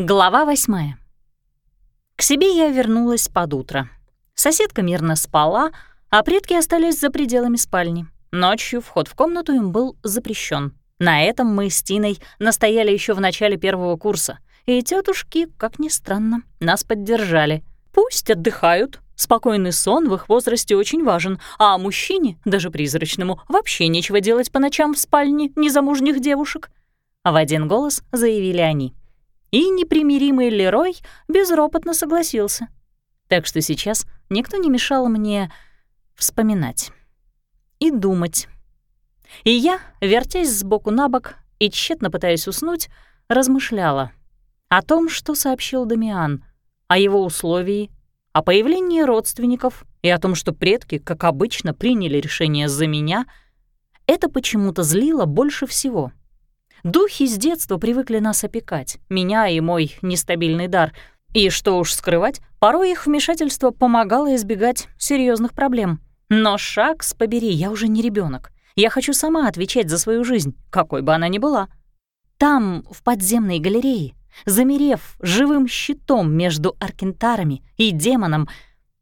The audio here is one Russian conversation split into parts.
Глава восьмая. К себе я вернулась под утро. Соседка мирно спала, а предки остались за пределами спальни. Ночью вход в комнату им был запрещен. На этом мы с Тиной настояли еще в начале первого курса, и тетушки, как ни странно, нас поддержали. Пусть отдыхают, спокойный сон в их возрасте очень важен, а мужчине, даже призрачному, вообще нечего делать по ночам в спальне незамужних девушек. В один голос заявили они — и непримиримый Лерой безропотно согласился. Так что сейчас никто не мешал мне вспоминать и думать. И я, вертясь сбоку на бок и тщетно пытаясь уснуть, размышляла о том, что сообщил Дамиан, о его условии, о появлении родственников и о том, что предки, как обычно, приняли решение за меня, это почему-то злило больше всего — Духи с детства привыкли нас опекать, меня и мой нестабильный дар. И что уж скрывать, порой их вмешательство помогало избегать серьезных проблем. Но шаг с побери, я уже не ребенок. Я хочу сама отвечать за свою жизнь, какой бы она ни была. Там, в подземной галерее, замерев живым щитом между аркентарами и демоном,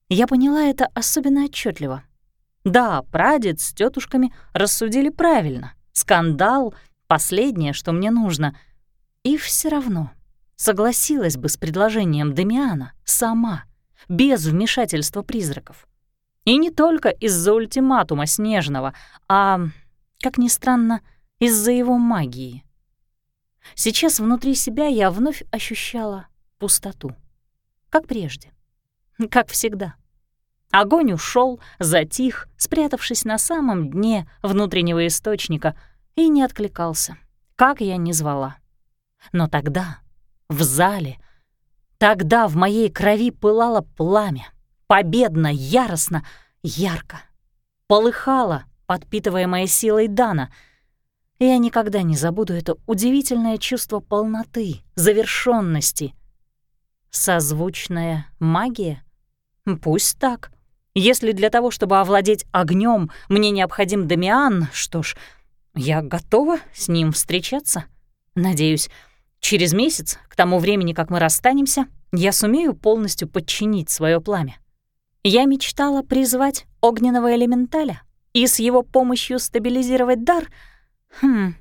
я поняла это особенно отчетливо. Да, прадед с тетушками рассудили правильно. Скандал Последнее, что мне нужно. И все равно согласилась бы с предложением Дамиана сама, без вмешательства призраков. И не только из-за ультиматума Снежного, а, как ни странно, из-за его магии. Сейчас внутри себя я вновь ощущала пустоту. Как прежде. Как всегда. Огонь ушел, затих, спрятавшись на самом дне внутреннего источника — и не откликался, как я ни звала. Но тогда, в зале, тогда в моей крови пылало пламя, победно, яростно, ярко. Полыхало, подпитываемое силой Дана. Я никогда не забуду это удивительное чувство полноты, завершенности. Созвучная магия? Пусть так. Если для того, чтобы овладеть огнем, мне необходим Дамиан, что ж, я готова с ним встречаться. Надеюсь, через месяц, к тому времени, как мы расстанемся, я сумею полностью подчинить свое пламя. Я мечтала призвать огненного элементаля и с его помощью стабилизировать дар. Хм,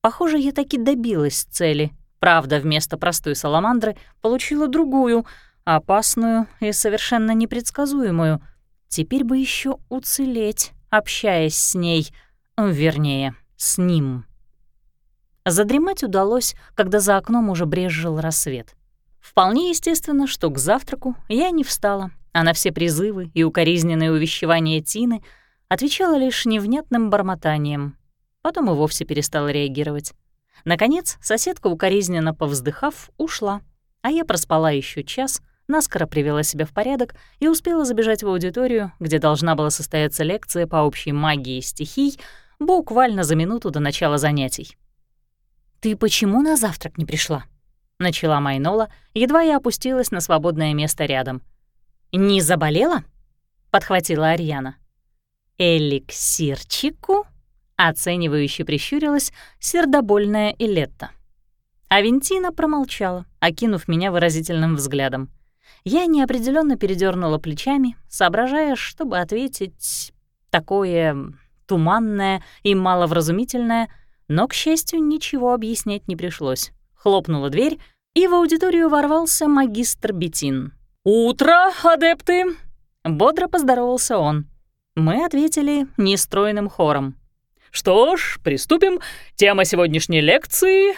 похоже, я таки добилась цели. Правда, вместо простой саламандры получила другую, опасную и совершенно непредсказуемую. Теперь бы еще уцелеть, общаясь с ней, вернее, с ним. Задремать удалось, когда за окном уже брезжил рассвет. Вполне естественно, что к завтраку я не встала, а на все призывы и укоризненные увещевания Тины отвечала лишь невнятным бормотанием. Потом и вовсе перестала реагировать. Наконец, соседка, укоризненно повздыхав, ушла, а я проспала еще час, наскоро привела себя в порядок и успела забежать в аудиторию, где должна была состояться лекция по общей магии стихий, буквально за минуту до начала занятий. «Ты почему на завтрак не пришла?» — начала Майнола, едва я опустилась на свободное место рядом. «Не заболела?» — подхватила Арьяна. «Эликсирчику?» — оценивающе прищурилась сердобольная Илетта. Авентина промолчала, окинув меня выразительным взглядом. Я неопределенно передернула плечами, соображая, чтобы ответить такое туманная и маловразумительная, но, к счастью, ничего объяснять не пришлось. Хлопнула дверь, и в аудиторию ворвался магистр Бетин. «Утро, адепты!» — бодро поздоровался он. Мы ответили нестройным хором. «Что ж, приступим. Тема сегодняшней лекции...»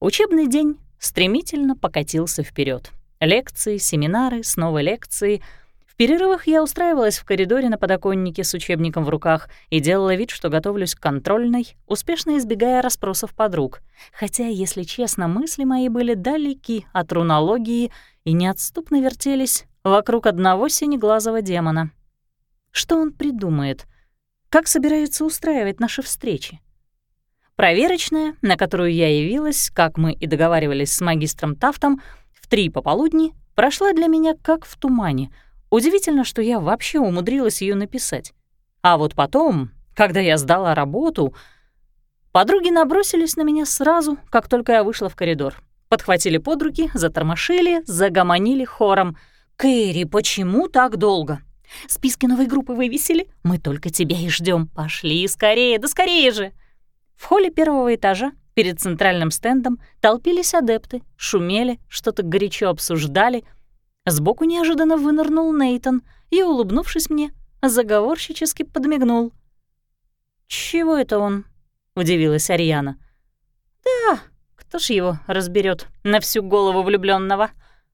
Учебный день стремительно покатился вперед. Лекции, семинары, снова лекции — перерывах я устраивалась в коридоре на подоконнике с учебником в руках и делала вид, что готовлюсь к контрольной, успешно избегая расспросов подруг. Хотя, если честно, мысли мои были далеки от рунологии и неотступно вертелись вокруг одного синеглазого демона. Что он придумает? Как собирается устраивать наши встречи? Проверочная, на которую я явилась, как мы и договаривались с магистром Тафтом, в три пополудни, прошла для меня как в тумане — Удивительно, что я вообще умудрилась ее написать. А вот потом, когда я сдала работу, подруги набросились на меня сразу, как только я вышла в коридор. подхватили под руки, затормошили, загомонили хором. «Кэрри, почему так долго?» «Списки новой группы вывесили? Мы только тебя и ждем. Пошли скорее, да скорее же!» В холле первого этажа перед центральным стендом толпились адепты, шумели, что-то горячо обсуждали. Сбоку неожиданно вынырнул Нейтон и, улыбнувшись мне, заговорщически подмигнул. «Чего это он?» — удивилась Ариана. «Да, кто ж его разберет на всю голову влюбленного?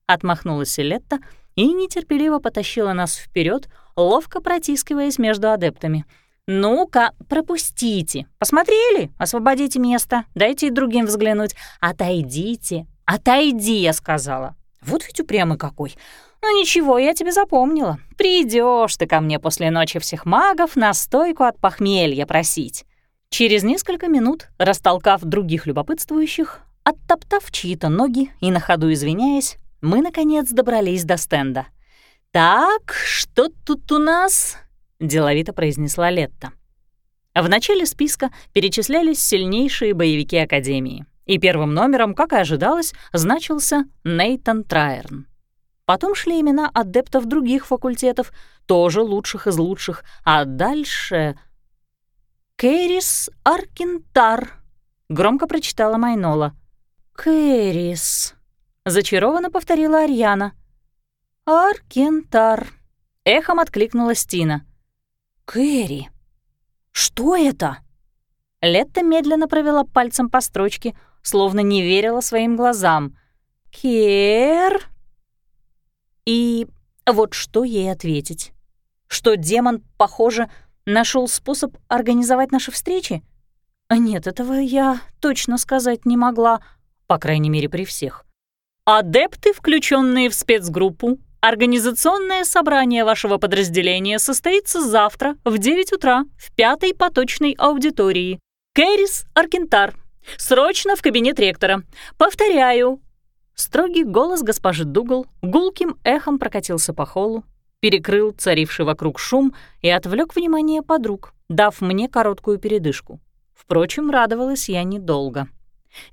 отмахнулась Летта и нетерпеливо потащила нас вперед, ловко протискиваясь между адептами. «Ну-ка, пропустите! Посмотрели? Освободите место, дайте и другим взглянуть. Отойдите! Отойди!» — я сказала. «Вот ведь упрямый какой! Ну ничего, я тебе запомнила. Придешь ты ко мне после ночи всех магов на стойку от похмелья просить». Через несколько минут, растолкав других любопытствующих, оттоптав чьи-то ноги и на ходу извиняясь, мы, наконец, добрались до стенда. «Так, что тут у нас?» — деловито произнесла Летта. В начале списка перечислялись сильнейшие боевики Академии, и первым номером, как и ожидалось, значился Нейтан Трайерн. Потом шли имена адептов других факультетов, тоже лучших из лучших, а дальше «Кэрис Аркентар», — громко прочитала Майнола. «Кэрис», — зачарованно повторила Арьяна. «Аркентар», — эхом откликнулась Тина. «Кэрри, что это?» Летта медленно провела пальцем по строчке, словно не верила своим глазам. «Кер...» И вот что ей ответить? Что демон, похоже, нашел способ организовать наши встречи? Нет, этого я точно сказать не могла, по крайней мере, при всех. Адепты, включенные в спецгруппу, организационное собрание вашего подразделения состоится завтра в 9 утра в пятой поточной аудитории. Кэрис Аркентар. Срочно в кабинет ректора. Повторяю. Строгий голос госпожи Дугал гулким эхом прокатился по холлу, перекрыл царивший вокруг шум и отвлек внимание подруг, дав мне короткую передышку. Впрочем, радовалась я недолго.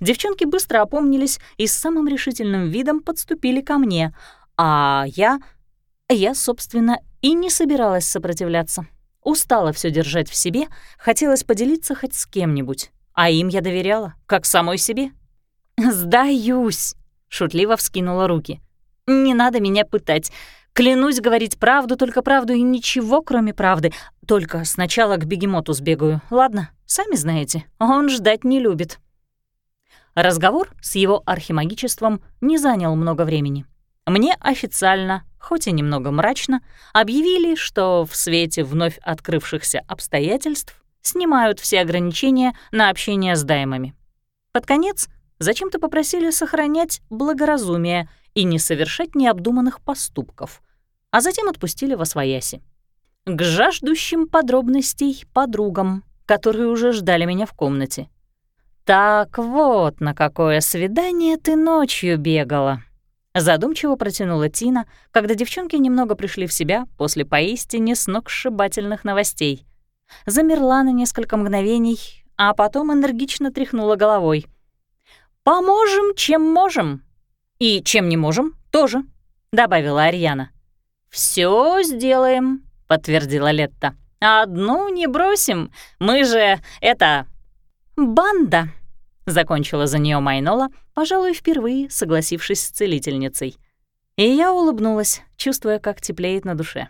Девчонки быстро опомнились и с самым решительным видом подступили ко мне, а я... Я, собственно, и не собиралась сопротивляться. Устала все держать в себе, хотелось поделиться хоть с кем-нибудь, а им я доверяла, как самой себе. «Сдаюсь!» — шутливо вскинула руки. «Не надо меня пытать. Клянусь говорить правду, только правду и ничего, кроме правды. Только сначала к бегемоту сбегаю, ладно? Сами знаете, он ждать не любит». Разговор с его архимагичеством не занял много времени. Мне официально, хоть и немного мрачно, объявили, что в свете вновь открывшихся обстоятельств снимают все ограничения на общение с даймами. Под конец зачем-то попросили сохранять благоразумие и не совершать необдуманных поступков а затем отпустили во свояси. К жаждущим подробностей подругам, которые уже ждали меня в комнате. «Так вот, на какое свидание ты ночью бегала», Задумчиво протянула Тина, когда девчонки немного пришли в себя после поистине сногсшибательных новостей. Замерла на несколько мгновений, а потом энергично тряхнула головой. «Поможем, чем можем. И чем не можем, тоже», — добавила Арьяна. Все сделаем», — подтвердила Летта. «Одну не бросим. Мы же это... банда», — закончила за нее Майнола, пожалуй, впервые согласившись с целительницей. И я улыбнулась, чувствуя, как теплеет на душе.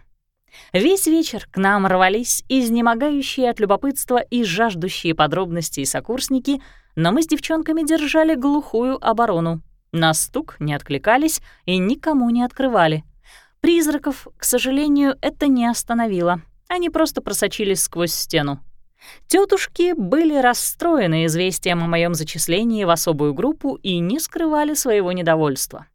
Весь вечер к нам рвались изнемогающие от любопытства и жаждущие подробностей сокурсники, но мы с девчонками держали глухую оборону. На стук не откликались и никому не открывали — Призраков, к сожалению, это не остановило. Они просто просочились сквозь стену. Тетушки были расстроены известием о моем зачислении в особую группу и не скрывали своего недовольства.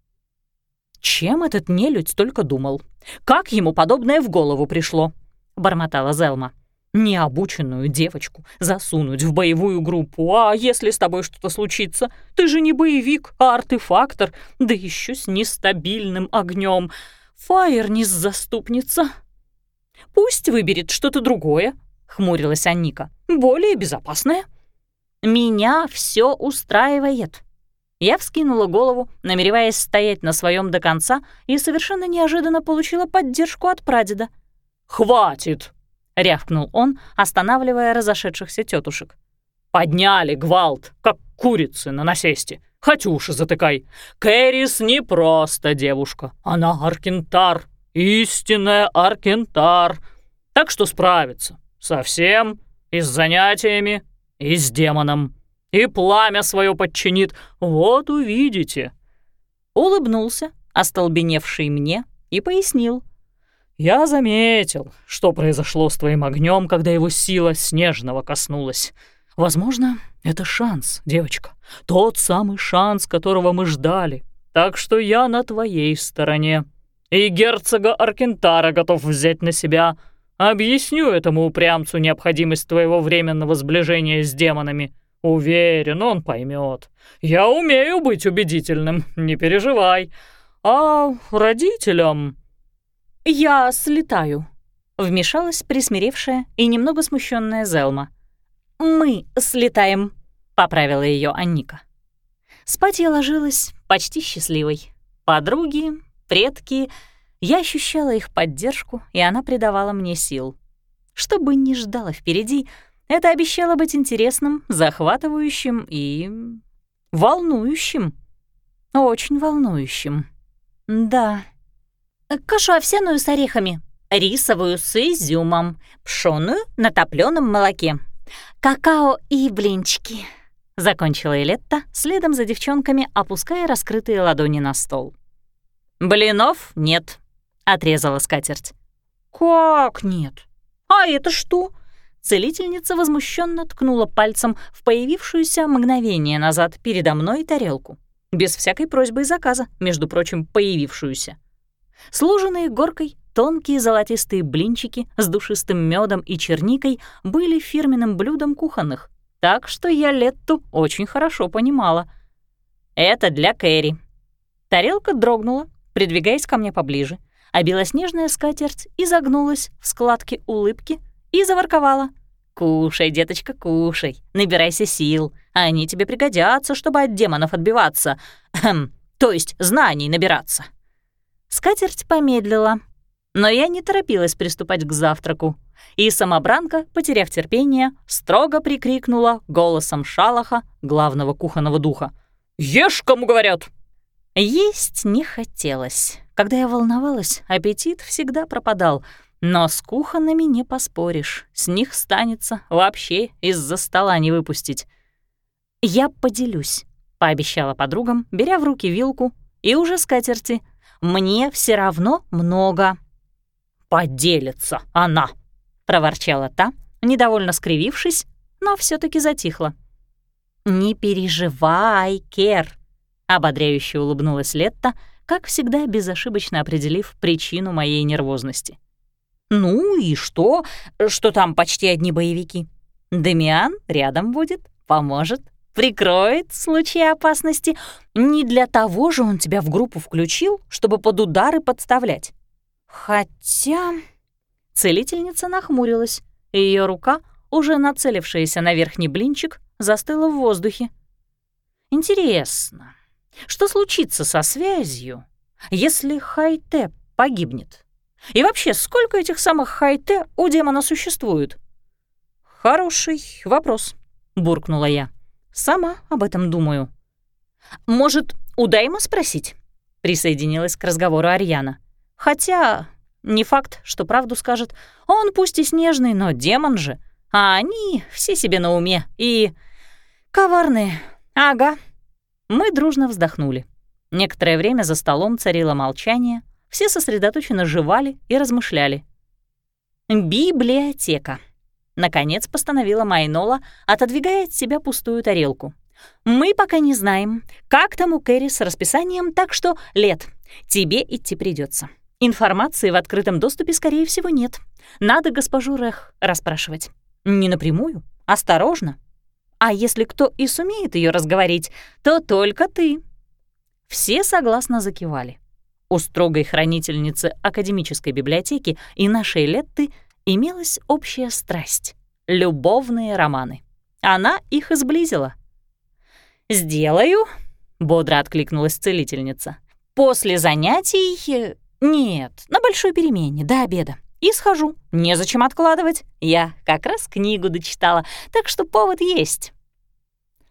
«Чем этот нелюдь только думал? Как ему подобное в голову пришло?» — бормотала Зелма. «Необученную девочку засунуть в боевую группу, а если с тобой что-то случится? Ты же не боевик, а артефактор, да еще с нестабильным огнем. Фаернис заступница. Пусть выберет что-то другое, хмурилась Анника. Более безопасное. Меня все устраивает. Я вскинула голову, намереваясь стоять на своем до конца, и совершенно неожиданно получила поддержку от прадеда. «Хватит!» — рявкнул он, останавливая разошедшихся тетушек. «Подняли гвалт, как курицы на насесте. Хатюша затыкай. Кэрис не просто девушка, она аркентар, истинная аркентар. Так что справится. Совсем, и с занятиями, и с демоном. И пламя свое подчинит. Вот увидите». Улыбнулся, остолбеневший мне, и пояснил. «Я заметил, что произошло с твоим огнем, когда его сила снежного коснулась. Возможно, это шанс, девочка. Тот самый шанс, которого мы ждали. Так что я на твоей стороне. И герцога Аркентара готов взять на себя. Объясню этому упрямцу необходимость твоего временного сближения с демонами. Уверен, он поймет. Я умею быть убедительным, не переживай. А родителям... Я слетаю, вмешалась присмиревшая и немного смущенная Зелма. «Мы слетаем», — поправила ее Анника. Спать я ложилась почти счастливой. Подруги, предки, я ощущала их поддержку, и она придавала мне сил. Что бы ни ждало впереди, это обещало быть интересным, захватывающим и... волнующим. Очень волнующим. Да. Кашу овсяную с орехами, рисовую с изюмом, пшёную на топлёном молоке, «Какао и блинчики», — закончила Элетта, следом за девчонками, опуская раскрытые ладони на стол. «Блинов нет», — отрезала скатерть. «Как нет? А это что?» Целительница возмущенно ткнула пальцем в появившуюся мгновение назад передо мной тарелку. Без всякой просьбы и заказа, между прочим, появившуюся. Сложенные горкой Тонкие золотистые блинчики с душистым медом и черникой были фирменным блюдом кухонных, так что я Летту очень хорошо понимала. «Это для Кэрри». Тарелка дрогнула, придвигаясь ко мне поближе, а белоснежная скатерть изогнулась в складке улыбки и заворковала. «Кушай, деточка, кушай, набирайся сил, они тебе пригодятся, чтобы от демонов отбиваться, Хм, то есть знаний набираться». Скатерть помедлила, но я не торопилась приступать к завтраку, и самобранка, потеряв терпение, строго прикрикнула голосом Шалаха, главного кухонного духа. «Ешь, кому говорят!» Есть не хотелось. Когда я волновалась, аппетит всегда пропадал, но с кухонными не поспоришь, с них станется вообще из-за стола не выпустить. «Я поделюсь», — пообещала подругам, беря в руки вилку и уже скатерти. «Мне все равно много». «Поделится она!» — проворчала та, недовольно скривившись, но все таки затихла. «Не переживай, Кер!» — ободряюще улыбнулась Летта, как всегда безошибочно определив причину моей нервозности. «Ну и что, что там почти одни боевики? Демиан рядом будет, поможет, прикроет в случае опасности. Не для того же он тебя в группу включил, чтобы под удары подставлять. Хотя... Целительница нахмурилась, и ее рука, уже нацелившаяся на верхний блинчик, застыла в воздухе. Интересно, что случится со связью, если Хайте погибнет? И вообще, сколько этих самых Хайте у демона существует? Хороший вопрос, буркнула я. Сама об этом думаю. Может, у Дайма спросить? Присоединилась к разговору Арьяна. Хотя не факт, что правду скажет. Он пусть и снежный, но демон же. А они все себе на уме и... коварные. Ага. Мы дружно вздохнули. Некоторое время за столом царило молчание, все сосредоточенно жевали и размышляли. «Библиотека», — наконец постановила Майнола, отодвигая от себя пустую тарелку. «Мы пока не знаем, как там у Кэрри с расписанием, так что, Лет, тебе идти придется. Информации в открытом доступе, скорее всего, нет. Надо госпожу Рех расспрашивать. Не напрямую, осторожно. А если кто и сумеет ее разговорить, то только ты. Все согласно закивали. У строгой хранительницы академической библиотеки и нашей Летты имелась общая страсть — любовные романы. Она их изблизила. «Сделаю», —— бодро откликнулась целительница. «После занятий... Э, нет, на большой перемене, до обеда. И схожу. Незачем откладывать. Я как раз книгу дочитала, так что повод есть».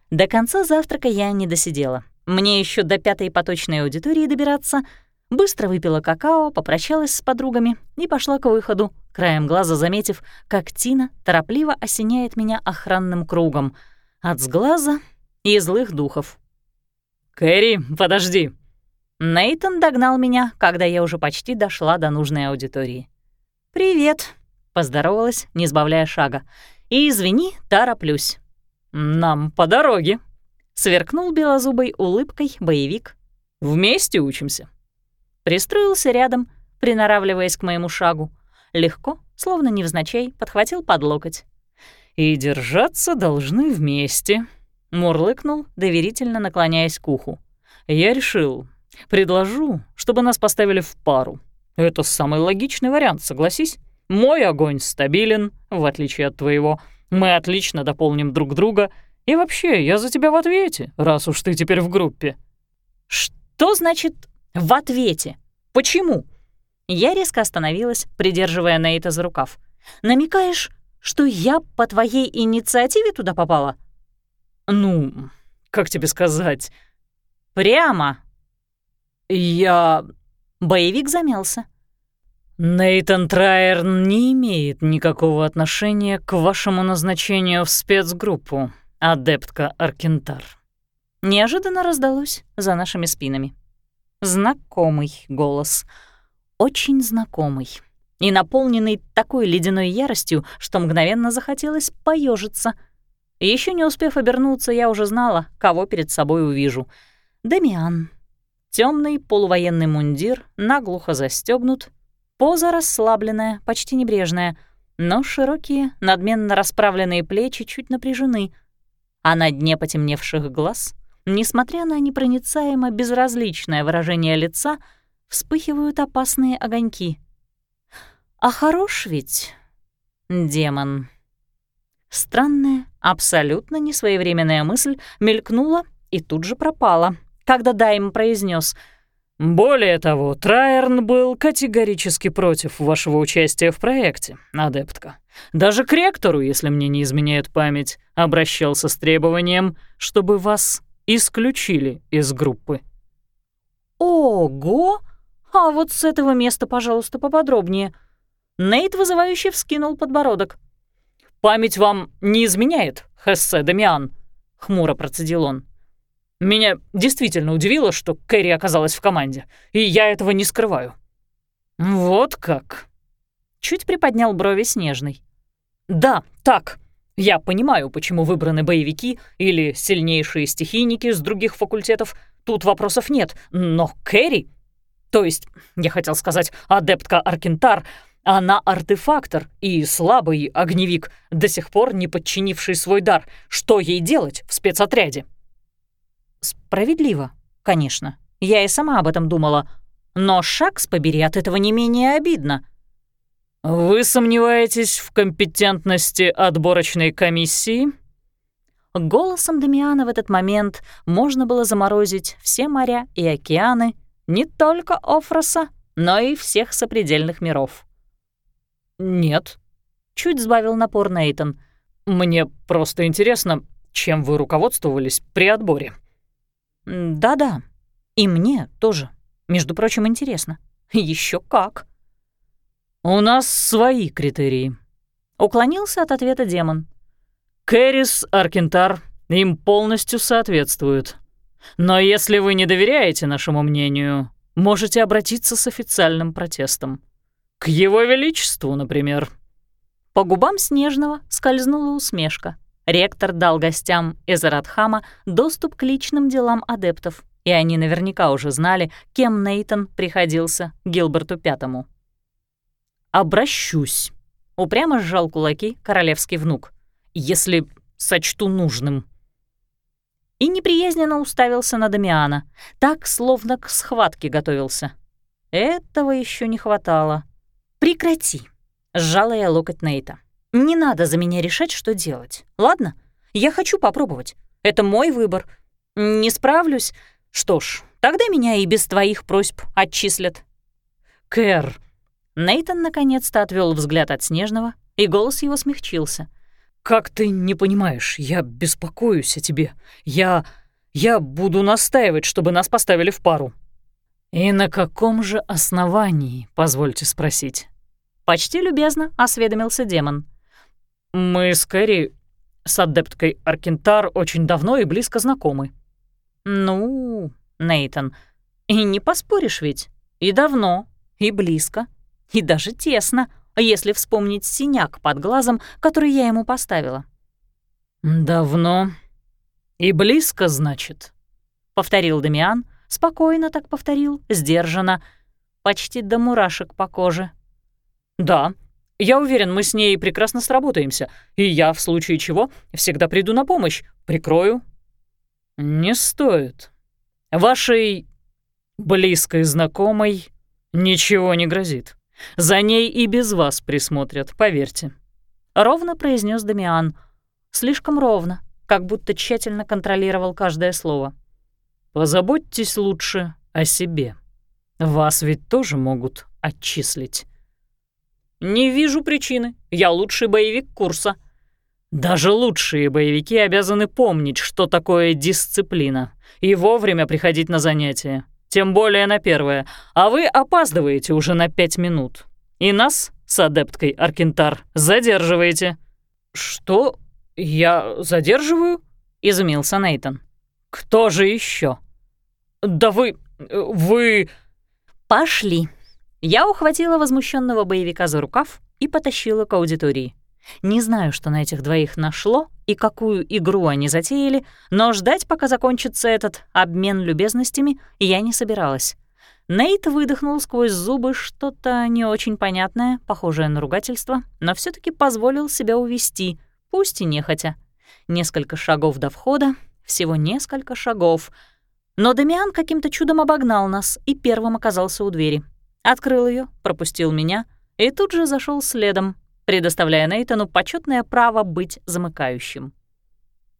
До конца завтрака я не досидела. Мне еще до пятой поточной аудитории добираться. Быстро выпила какао, попрощалась с подругами и пошла к выходу, краем глаза заметив, как Тина торопливо осеняет меня охранным кругом. От сглаза и злых духов. «Кэрри, подожди!» Нейтон догнал меня, когда я уже почти дошла до нужной аудитории. «Привет», — поздоровалась, не сбавляя шага. «И извини, тороплюсь». «Нам по дороге», — сверкнул белозубой улыбкой боевик. «Вместе учимся». Пристроился рядом, приноравливаясь к моему шагу. Легко, словно невзначай, подхватил под локоть. «И держаться должны вместе», Мурлыкнул, доверительно наклоняясь к уху. «Я решил. Предложу, чтобы нас поставили в пару. Это самый логичный вариант, согласись? Мой огонь стабилен, в отличие от твоего. Мы отлично дополним друг друга. И вообще, я за тебя в ответе, раз уж ты теперь в группе». «Что значит «в ответе»? Почему?» Я резко остановилась, придерживая Нейта за рукав. «Намекаешь, что я по твоей инициативе туда попала?» «Ну, как тебе сказать?» «Прямо». «Я...» Боевик замялся. «Нейтан Трайерн не имеет никакого отношения к вашему назначению в спецгруппу, адептка Аркентар». Неожиданно раздалось за нашими спинами. Знакомый голос. Очень знакомый. И наполненный такой ледяной яростью, что мгновенно захотелось поежиться — еще не успев обернуться, я уже знала, кого перед собой увижу. Демиан. Темный полувоенный мундир, наглухо застегнут, поза расслабленная, почти небрежная, но широкие, надменно расправленные плечи чуть напряжены, а на дне потемневших глаз, несмотря на непроницаемо безразличное выражение лица, вспыхивают опасные огоньки. А хорош ведь демон. Странная, абсолютно несвоевременная мысль мелькнула и тут же пропала, когда Дайм произнес: «Более того, Трайерн был категорически против вашего участия в проекте, адептка. Даже к ректору, если мне не изменяет память, обращался с требованием, чтобы вас исключили из группы». «Ого! А вот с этого места, пожалуйста, поподробнее». Нейт вызывающе вскинул подбородок. «Память вам не изменяет, Хессе Дамиан», — хмуро процедил он. «Меня действительно удивило, что Кэрри оказалась в команде, и я этого не скрываю». «Вот как?» — чуть приподнял брови Снежный. «Да, так. Я понимаю, почему выбраны боевики или сильнейшие стихийники с других факультетов. Тут вопросов нет, но Кэрри...» То есть, я хотел сказать, адептка Аркентар — она артефактор и слабый огневик, до сих пор не подчинивший свой дар. Что ей делать в спецотряде? Справедливо, конечно. Я и сама об этом думала. Но шаг с побери от этого не менее обидно. «Вы сомневаетесь в компетентности отборочной комиссии?» Голосом Дамиана в этот момент можно было заморозить все моря и океаны, не только Офроса, но и всех сопредельных миров. «Нет», — чуть сбавил напор Нейтон. «Мне просто интересно, чем вы руководствовались при отборе?» «Да-да, и мне тоже. Между прочим, интересно. Еще как!» «У нас свои критерии», — уклонился от ответа демон. «Кэрис, Аркентар им полностью соответствуют. Но если вы не доверяете нашему мнению, можете обратиться с официальным протестом. К его величеству, например». По губам Снежного скользнула усмешка. Ректор дал гостям из Арадхама доступ к личным делам адептов, и они наверняка уже знали, кем Нейтон приходился Гилберту Пятому. «Обращусь», — упрямо сжал кулаки королевский внук, «если сочту нужным». И неприязненно уставился на Дамиана, так, словно к схватке готовился. Этого еще не хватало. «Прекрати», — сжала я локоть Нейта. «Не надо за меня решать, что делать, ладно? Я хочу попробовать. Это мой выбор. Не справлюсь, Что ж, тогда меня и без твоих просьб отчислят. Кэр. Нейтон наконец-то отвел взгляд от Снежного, и голос его смягчился. «Как ты не понимаешь, я беспокоюсь о тебе. Я... я буду настаивать, чтобы нас поставили в пару». «И на каком же основании, позвольте спросить?» Почти любезно осведомился демон. «Мы с Кэрри с адепткой Аркентар очень давно и близко знакомы». «Ну, Нейтон, и не поспоришь ведь. И давно, и близко, и даже тесно, если вспомнить синяк под глазом, который я ему поставила». «Давно и близко, значит», — повторил Дамиан, спокойно так повторил, сдержанно, почти до мурашек по коже. «Да, я уверен, мы с ней прекрасно сработаемся, и я, в случае чего, всегда приду на помощь, прикрою». «Не стоит. Вашей близкой знакомой ничего не грозит. За ней и без вас присмотрят, поверьте». Ровно произнес Дамиан. Слишком ровно, как будто тщательно контролировал каждое слово. «Позаботьтесь лучше о себе. Вас ведь тоже могут отчислить». «Не вижу причины. Я лучший боевик курса». «Даже лучшие боевики обязаны помнить, что такое дисциплина, и вовремя приходить на занятия, тем более на первое, а вы опаздываете уже на пять минут. И нас с адепткой Аркентар задерживаете». «Что? Я задерживаю?» — изумился Нейтон. «Кто же еще? «Да вы... вы...» «Пошли», я ухватила возмущенного боевика за рукав и потащила к аудитории. Не знаю, что на этих двоих нашло и какую игру они затеяли, но ждать, пока закончится этот обмен любезностями, я не собиралась. Нейт выдохнул сквозь зубы что-то не очень понятное, похожее на ругательство, но все таки позволил себя увести, пусть и нехотя. Несколько шагов до входа, всего несколько шагов. Но Дамиан каким-то чудом обогнал нас и первым оказался у двери. Открыл ее, пропустил меня и тут же зашел следом, предоставляя Нейтану почетное право быть замыкающим.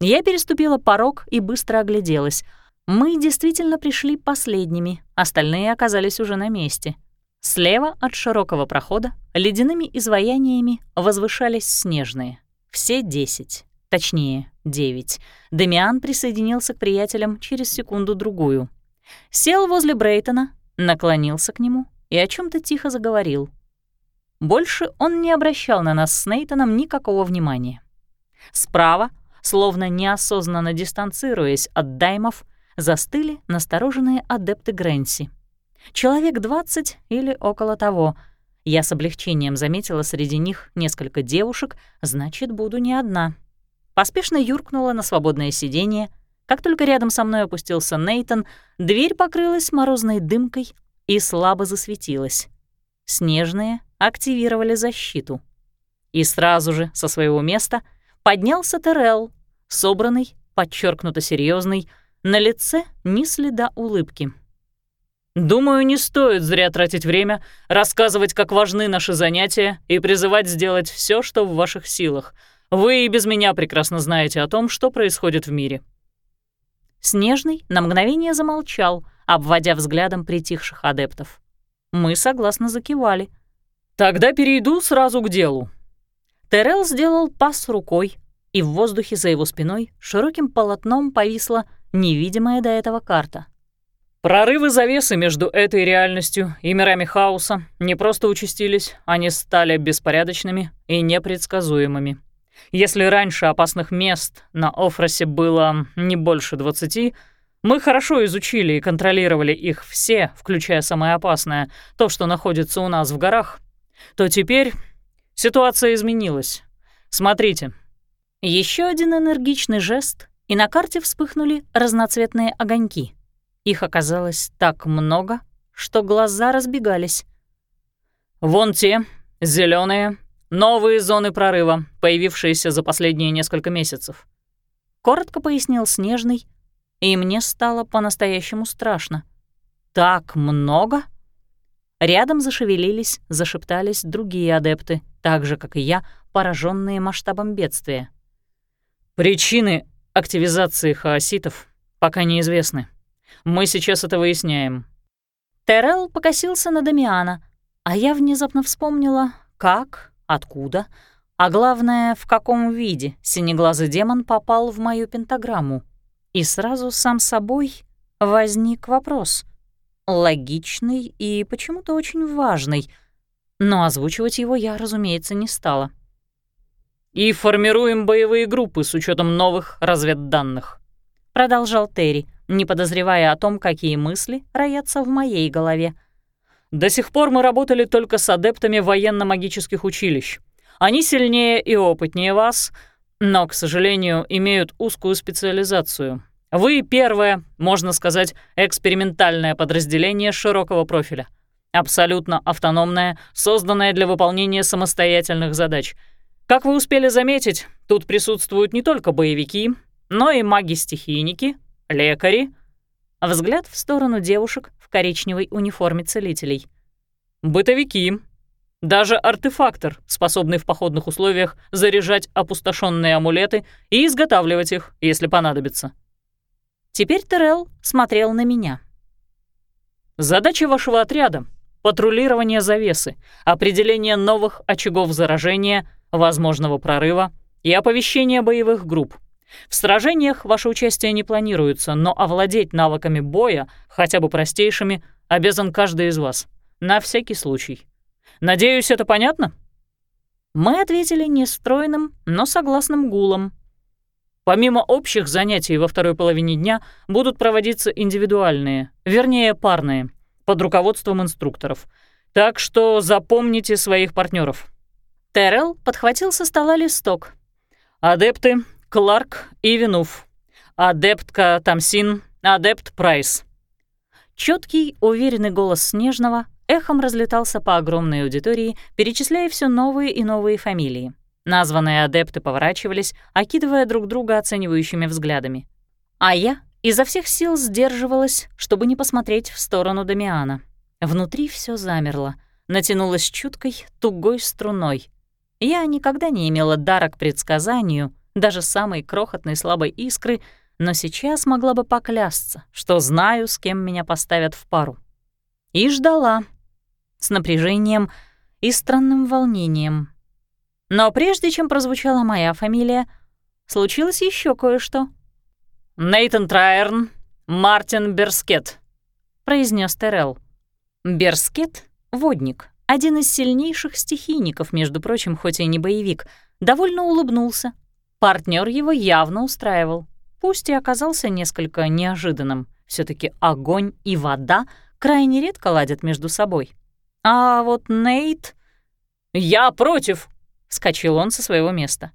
Я переступила порог и быстро огляделась. Мы действительно пришли последними, остальные оказались уже на месте. Слева от широкого прохода ледяными изваяниями возвышались снежные. Все десять, точнее, девять. Демиан присоединился к приятелям через секунду-другую. Сел возле Брейтона, наклонился к нему и о чем то тихо заговорил. Больше он не обращал на нас с Нейтаном никакого внимания. Справа, словно неосознанно дистанцируясь от даймов, застыли настороженные адепты Грэнси. Человек двадцать или около того. Я с облегчением заметила среди них несколько девушек, значит, буду не одна. Поспешно юркнула на свободное сиденье. Как только рядом со мной опустился Нейтон, дверь покрылась морозной дымкой, и слабо засветилась. Снежные активировали защиту. И сразу же со своего места поднялся Терел, собранный, подчеркнуто серьезный, на лице ни следа улыбки. «Думаю, не стоит зря тратить время, рассказывать, как важны наши занятия и призывать сделать все, что в ваших силах. Вы и без меня прекрасно знаете о том, что происходит в мире». Снежный на мгновение замолчал, обводя взглядом притихших адептов. Мы согласно закивали. «Тогда перейду сразу к делу». Терел сделал пас рукой, и в воздухе за его спиной широким полотном повисла невидимая до этого карта. Прорывы завесы между этой реальностью и мирами хаоса не просто участились, они стали беспорядочными и непредсказуемыми. Если раньше опасных мест на Офросе было не больше двадцати, мы хорошо изучили и контролировали их все, включая самое опасное, то, что находится у нас в горах, то теперь ситуация изменилась. Смотрите. Еще один энергичный жест, и на карте вспыхнули разноцветные огоньки. Их оказалось так много, что глаза разбегались. Вон те, зеленые, новые зоны прорыва, появившиеся за последние несколько месяцев. Коротко пояснил Снежный, и мне стало по-настоящему страшно. Так много? Рядом зашевелились, зашептались другие адепты, так же, как и я, пораженные масштабом бедствия. Причины активизации хаоситов пока неизвестны. Мы сейчас это выясняем». Террell покосился на Дамиана, а я внезапно вспомнила, как, откуда, а главное, в каком виде синеглазый демон попал в мою пентаграмму. И сразу сам собой возник вопрос. Логичный и почему-то очень важный, но озвучивать его я, разумеется, не стала. «И формируем боевые группы с учетом новых разведданных», — продолжал Терри, не подозревая о том, какие мысли роятся в моей голове. «До сих пор мы работали только с адептами военно-магических училищ. Они сильнее и опытнее вас, но, к сожалению, имеют узкую специализацию. Вы первое, можно сказать, экспериментальное подразделение широкого профиля. Абсолютно автономное, созданное для выполнения самостоятельных задач. Как вы успели заметить, тут присутствуют не только боевики, но и маги-стихийники, лекари. Взгляд в сторону девушек в коричневой униформе целителей. Бытовики, даже артефактор, способный в походных условиях заряжать опустошенные амулеты и изготавливать их, если понадобится. Теперь Терел смотрел на меня. Задача вашего отряда — патрулирование завесы, определение новых очагов заражения, возможного прорыва и оповещение боевых групп. В сражениях ваше участие не планируется, но овладеть навыками боя, хотя бы простейшими, обязан каждый из вас. На всякий случай. Надеюсь, это понятно?» Мы ответили нестройным, но согласным гулом. Помимо общих занятий во второй половине дня будут проводиться индивидуальные, вернее, парные, под руководством инструкторов. Так что запомните своих партнеров. Террell подхватил со стола листок. Адепты Кларк и Винуф. Адептка Тамсин, адепт Прайс. Четкий, уверенный голос Снежного эхом разлетался по огромной аудитории, перечисляя все новые и новые фамилии. Названные адепты поворачивались, окидывая друг друга оценивающими взглядами. А я изо всех сил сдерживалась, чтобы не посмотреть в сторону Дамиана. Внутри все замерло, натянулось чуткой, тугой струной. Я никогда не имела дара к предсказанию, даже самой крохотной слабой искры, но сейчас могла бы поклясться, что знаю, с кем меня поставят в пару. И ждала, с напряжением и странным волнением. Но прежде чем прозвучала моя фамилия, случилось еще кое-что. «Нейтан Трайерн, Мартин Берскет», — произнес Террell. Берскет — водник, один из сильнейших стихийников, между прочим, хоть и не боевик, довольно улыбнулся. Партнер его явно устраивал, пусть и оказался несколько неожиданным. все таки огонь и вода крайне редко ладят между собой. А вот Нейт... «Я против!» — вскочил он со своего места.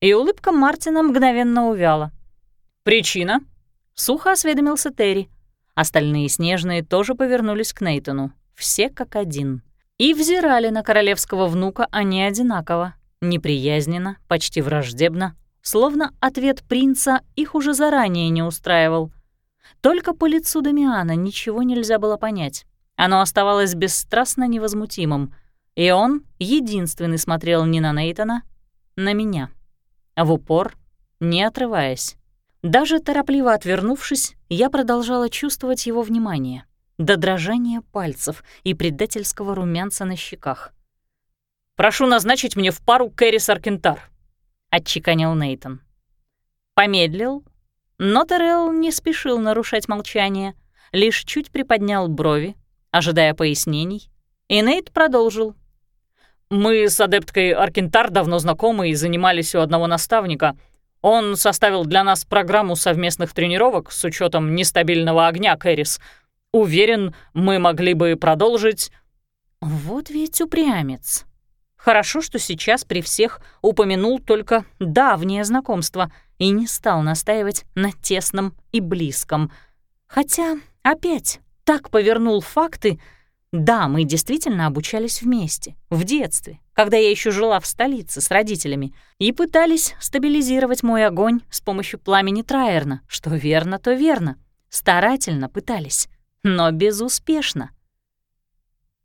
И улыбка Мартина мгновенно увяла. «Причина?» — сухо осведомился Терри. Остальные снежные тоже повернулись к Нейтону, все как один. И взирали на королевского внука они одинаково, неприязненно, почти враждебно, словно ответ принца их уже заранее не устраивал. Только по лицу Дамиана ничего нельзя было понять. Оно оставалось бесстрастно невозмутимым, и он единственный смотрел не на Нейтана, на меня, в упор, не отрываясь. Даже торопливо отвернувшись, я продолжала чувствовать его внимание, до дрожания пальцев и предательского румянца на щеках. «Прошу назначить мне в пару Кэрис Аркентар», — отчеканил Нейтон. Помедлил, но Террell не спешил нарушать молчание, лишь чуть приподнял брови, ожидая пояснений, и Нейт продолжил. «Мы с адепткой Аркентар давно знакомы и занимались у одного наставника. Он составил для нас программу совместных тренировок с учетом нестабильного огня Кэрис. Уверен, мы могли бы продолжить...» «Вот ведь упрямец. Хорошо, что сейчас при всех упомянул только давнее знакомство и не стал настаивать на тесном и близком. Хотя, опять, так повернул факты. Да, мы действительно обучались вместе, в детстве, когда я еще жила в столице с родителями, и пытались стабилизировать мой огонь с помощью пламени Траерна, что верно, то верно. Старательно пытались, но безуспешно.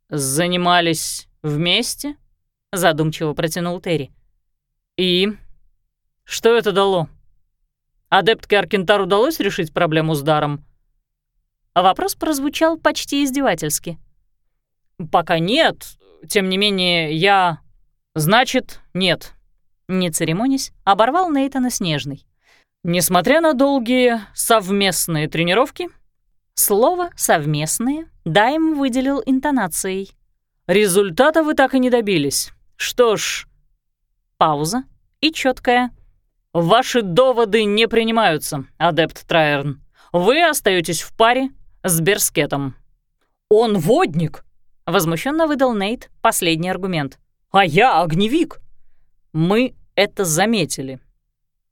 «Занимались вместе?» — задумчиво протянул Терри. «И? Что это дало? Адептке Аркентар удалось решить проблему с даром?» Вопрос прозвучал почти издевательски. «Пока нет. Тем не менее, я... Значит, нет». Не церемонясь, оборвал Нейтана Снежный. «Несмотря на долгие совместные тренировки...» Слово «совместные» Дайм выделил интонацией. «Результата вы так и не добились. Что ж...» Пауза и четкая. «Ваши доводы не принимаются, адепт Траерн. Вы остаетесь в паре с Берскетом». «Он водник!» — возмущенно выдал Нейт последний аргумент. «А я огневик!» «Мы это заметили».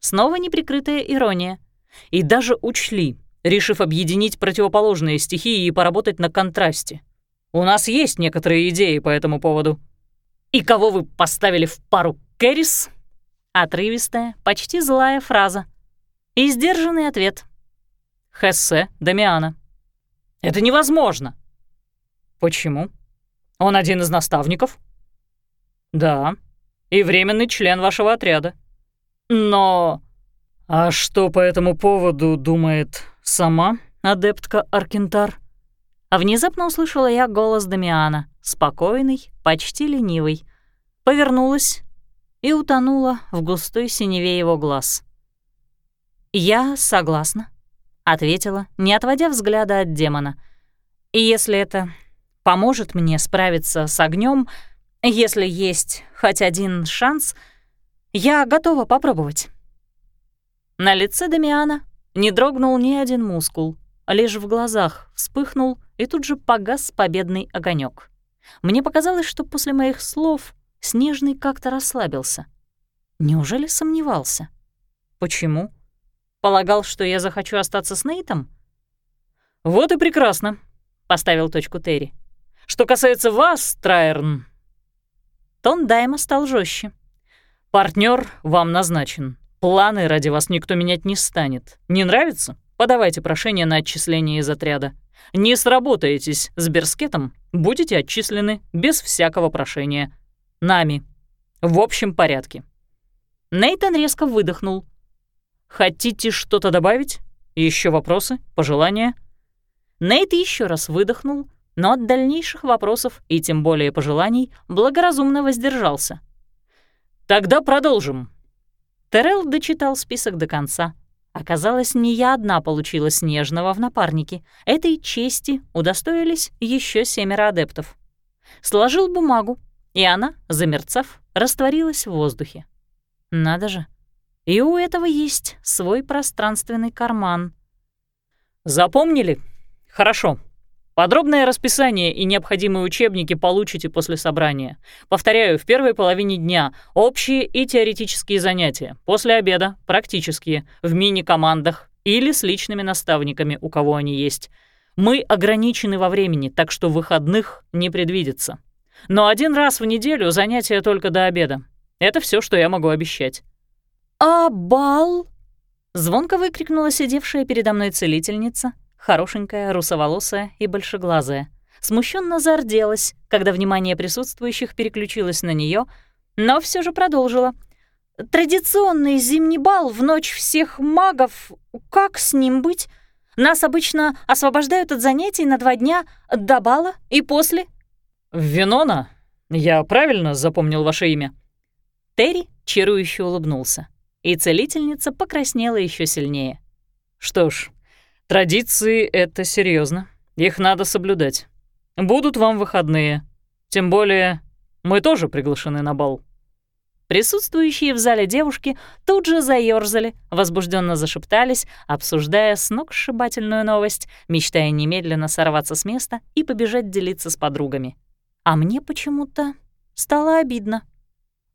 Снова неприкрытая ирония. «И даже учли, решив объединить противоположные стихии и поработать на контрасте. У нас есть некоторые идеи по этому поводу». «И кого вы поставили в пару Кэрис?» Отрывистая, почти злая фраза. И сдержанный ответ. Хессе Дамиана. «Это невозможно!» «Почему? Он один из наставников?» «Да, и временный член вашего отряда». «Но...» «А что по этому поводу думает сама адептка Аркентар?» А внезапно услышала я голос Дамиана, спокойный, почти ленивый. Повернулась и утонула в густой синеве его глаз. «Я согласна», — ответила, не отводя взгляда от демона. «И если это поможет мне справиться с огнем, если есть хоть один шанс, я готова попробовать». На лице Дамиана не дрогнул ни один мускул, лишь в глазах вспыхнул и тут же погас победный огонек. Мне показалось, что после моих слов Снежный как-то расслабился. Неужели сомневался? Почему? Полагал, что я захочу остаться с Нейтом? «Вот и прекрасно», — поставил точку Терри. «Что касается вас, Трайерн...» Тон Дайма стал жестче. Партнер вам назначен. Планы ради вас никто менять не станет. Не нравится? Подавайте прошение на отчисление из отряда. Не сработаетесь с Берскетом, будете отчислены без всякого прошения. Нами. В общем порядке. Нейтан резко выдохнул. «Хотите что-то добавить? Еще вопросы? Пожелания?» Нейт еще раз выдохнул, но от дальнейших вопросов и тем более пожеланий благоразумно воздержался. «Тогда продолжим». Террell дочитал список до конца. Оказалось, не я одна получила Снежного в напарнике. Этой чести удостоились еще семеро адептов. Сложил бумагу, и она, замерцав, растворилась в воздухе. Надо же. И у этого есть свой пространственный карман. Запомнили? Хорошо. Подробное расписание и необходимые учебники получите после собрания. Повторяю, в первой половине дня общие и теоретические занятия, после обеда — практические, в мини-командах или с личными наставниками, у кого они есть. Мы ограничены во времени, так что выходных не предвидится. Но один раз в неделю занятия только до обеда. Это все, что я могу обещать». «А бал?» — звонко выкрикнула сидевшая передо мной целительница, хорошенькая, русоволосая и большеглазая. Смущенно зарделась, когда внимание присутствующих переключилось на нее, но все же продолжила. «Традиционный зимний бал в ночь всех магов, как с ним быть? Нас обычно освобождают от занятий на два дня до бала и после». «Винона? Я правильно запомнил ваше имя?» Терри чарующе улыбнулся, и целительница покраснела еще сильнее. «Что ж, традиции — это серьезно. Их надо соблюдать. Будут вам выходные. Тем более мы тоже приглашены на бал». Присутствующие в зале девушки тут же заёрзали, возбужденно зашептались, обсуждая сногсшибательную новость, мечтая немедленно сорваться с места и побежать делиться с подругами. А мне почему-то стало обидно.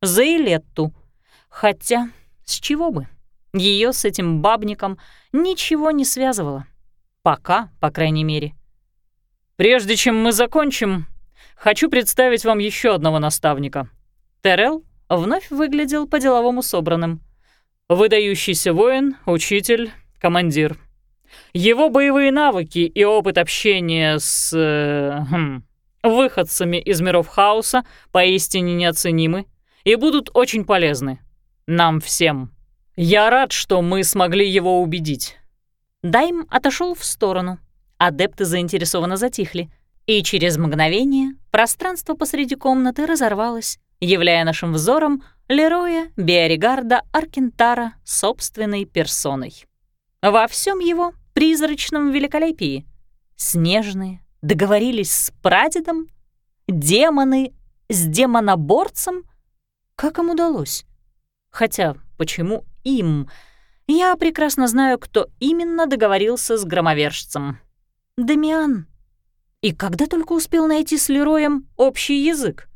За Элетту. Хотя, с чего бы? Ее с этим бабником ничего не связывало. Пока, по крайней мере. «Прежде чем мы закончим, хочу представить вам еще одного наставника». Террell вновь выглядел по-деловому собранным. «Выдающийся воин, учитель, командир. Его боевые навыки и опыт общения с... Э, хм, выходцами из миров хаоса поистине неоценимы и будут очень полезны. Нам всем. Я рад, что мы смогли его убедить». Дайм отошел в сторону, Адепты заинтересованно затихли, и через мгновение пространство посреди комнаты разорвалось, являя нашим взором Лероя Биоригарда Аркентара собственной персоной. Во всем его призрачном великолепии. Снежные договорились с прадедом, демоны с демоноборцем. Как им удалось? Хотя, почему им? Я прекрасно знаю, кто именно договорился с громовержцем. Дамиан. И когда только успел найти с Лероем общий язык?